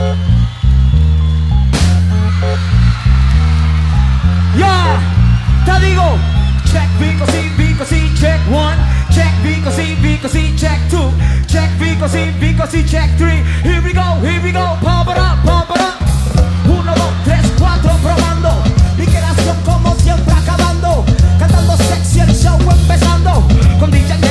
Yeah, te digo. Check Vico sí, Vico sí, check one. Check Vico sí, Vico sí, check two. Check Vico sí, Vico sí, check three. Here we go, here we go, pump it up, pump it up. Uno, dos, tres, cuatro, probando. Y quedas como siempre acabando. Cantando sexy el show empezando. Con DJ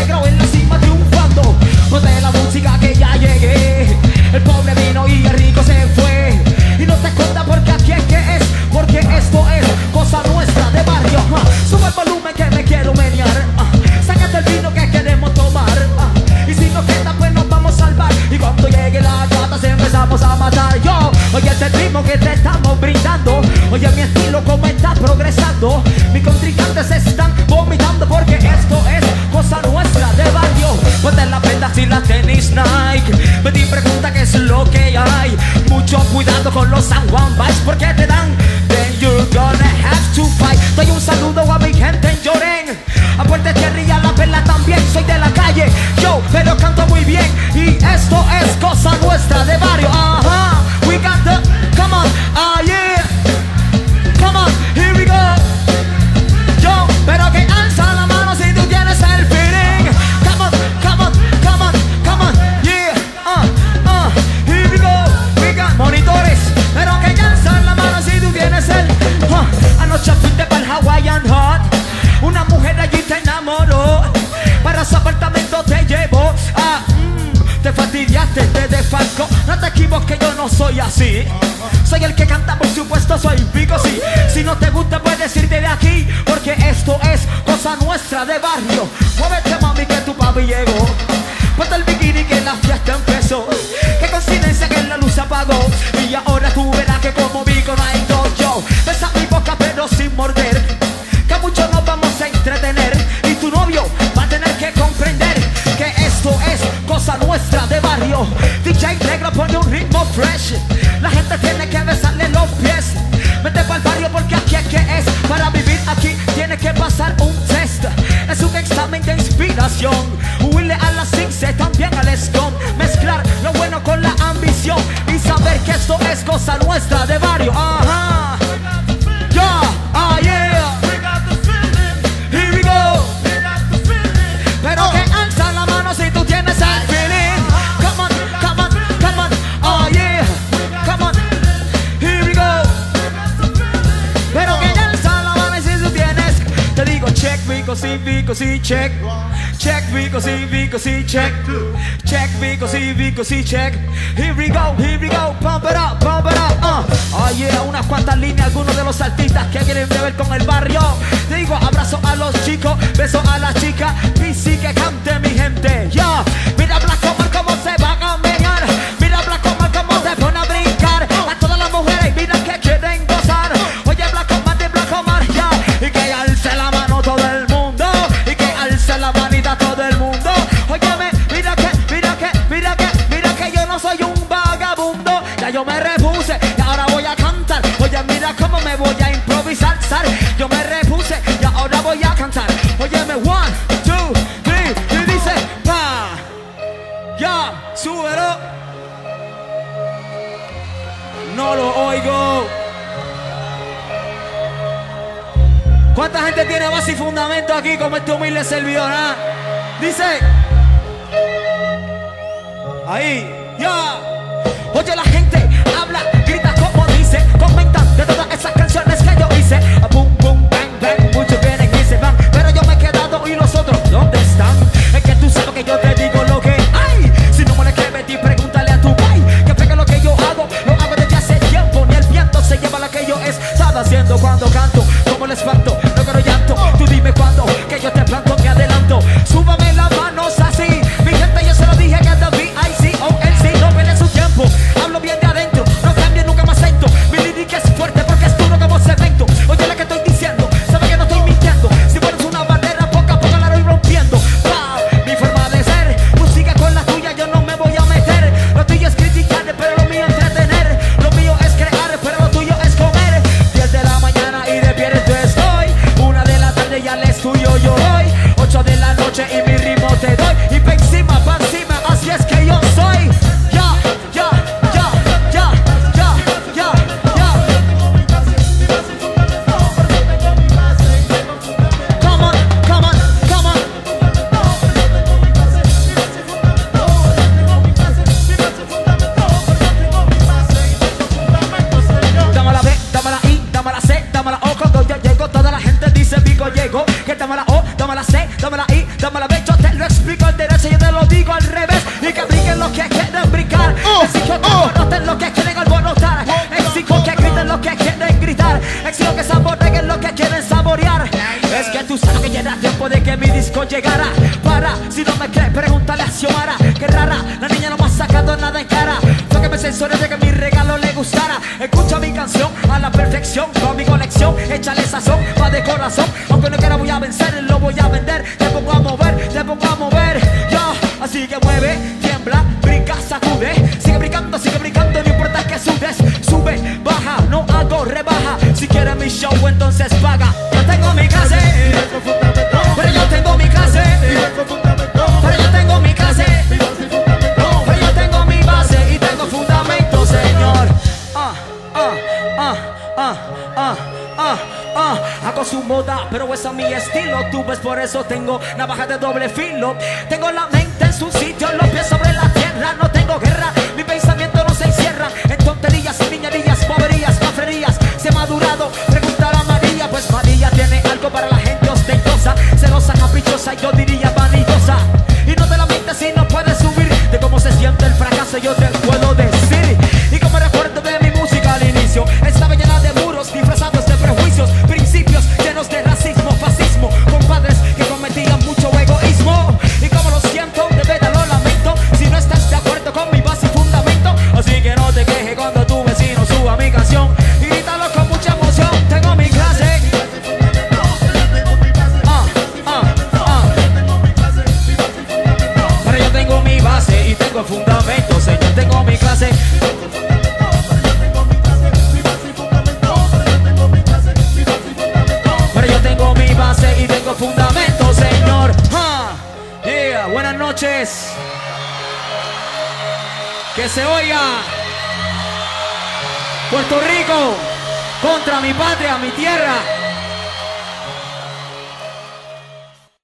Vete y pregunta qué es lo que hay. Mucho cuidado con los San Juan Vice porque te dan. Then you're gonna have to fight. Doy un saludo a mi gente en Lloren, a Puerta Cherry y a la Perla apartamento te llevo a... Mm, te fastidiaste, te desfalco. No te equivoques, yo no soy así. Soy el que canta, por supuesto, soy pico, sí. Si no te gusta, puedes irte de aquí. Porque esto es cosa nuestra de barrio. Muévete, mami, que tu papi llegó. Ponte el bikini que la fiesta Huirle a las cince, también al escom. Mezclar lo bueno con la ambición y saber que esto es cosa nuestra de varios. Ah. così, vi così, check. Check, vi così, vi così, check. Check, vi così, vi così, check. Here we go, here we go, pump it up, pump it up, uh. Oye, oh yeah, unas cuantas líneas, algunos de los artistas que quieren beber con el barrio. me voy a improvisar. Yo me repuse y ahora voy a cantar. Óyeme, one, two, three, y dice, pa, ya, súbelo. No lo oigo. ¿Cuánta gente tiene base y fundamento aquí como este humilde servidor? Ah? Dice. Ahí, ya. Oye la gente, cuando conexión con mi conexión. Échale esa pero esa es mi estilo. Tú ves, por eso tengo navaja de doble filo. Tengo la mente en su sitio, los pies tengo el fundamento, señor, tengo mi clase. Pero yo tengo mi base y tengo fundamento, señor. ¡Ja! Yeah, buenas noches. Que se oiga. Puerto Rico contra mi patria, mi tierra.